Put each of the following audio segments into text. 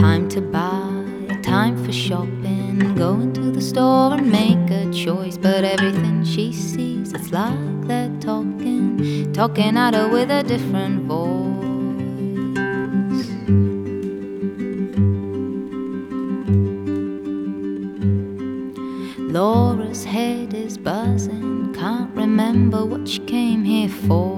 time to buy, time for shopping. Going to the store and make a choice, but everything she sees, it's like they're talking, talking at her with a different voice. Laura's head is buzzing, can't remember what she came here for.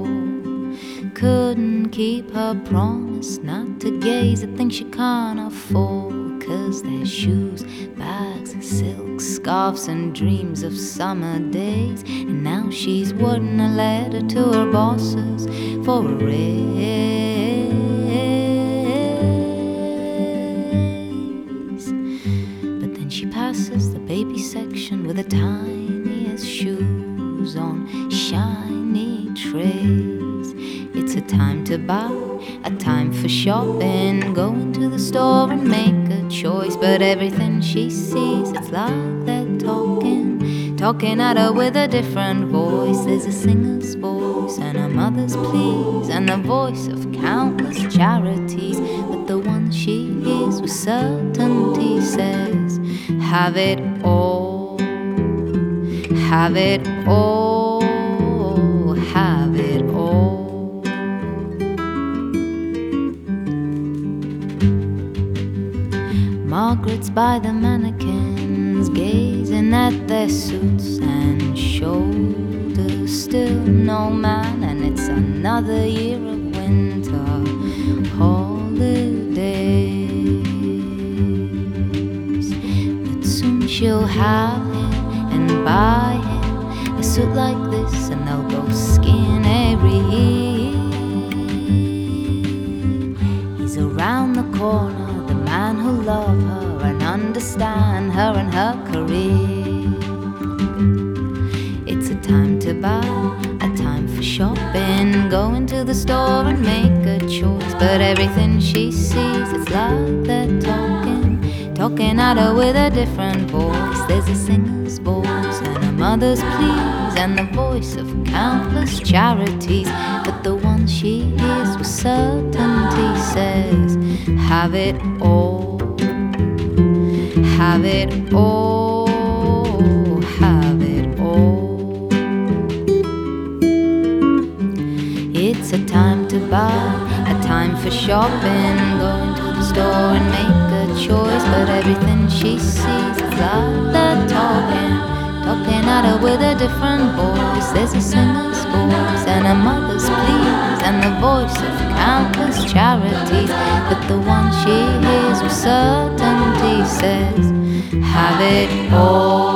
Keep her promise not to gaze at things she can't afford. Cause there's shoes, bags, silk, scarves, and dreams of summer days. And now she's wording a letter to her bosses for a raise. To buy, a time for shopping. Going to the store and make a choice. But everything she sees, it's like they're talking, talking at her with a different voice. There's a singer's voice and a mother's pleas, and the voice of countless charities. But the one she hears with certainty says, Have it all, have it all, Margaret's by the mannequins, gazing at their suits and shoulders. Still no man, and it's another year of winter holidays. But soon she'll have him and buy him a suit like this, and they'll go skiing every year. He's around the corner, who'll love her and understand her and her career. It's a time to buy, a time for shopping. Going to the store and make a choice. But everything she sees, it's like they're talking, talking at her with a different voice. There's a singer's voice and a mother's pleas, and the voice of countless charities. But the one she hears with certainty says, Have it all, have it all, have it all. It's a time to buy, a time for shopping. Going to the store and make a choice. But everything she sees is like they're talking, talking at her with a different voice. There's a singer's voice and a mother's pleas, and the voice of countless charities. But the one she hears with certainty says, Have it all.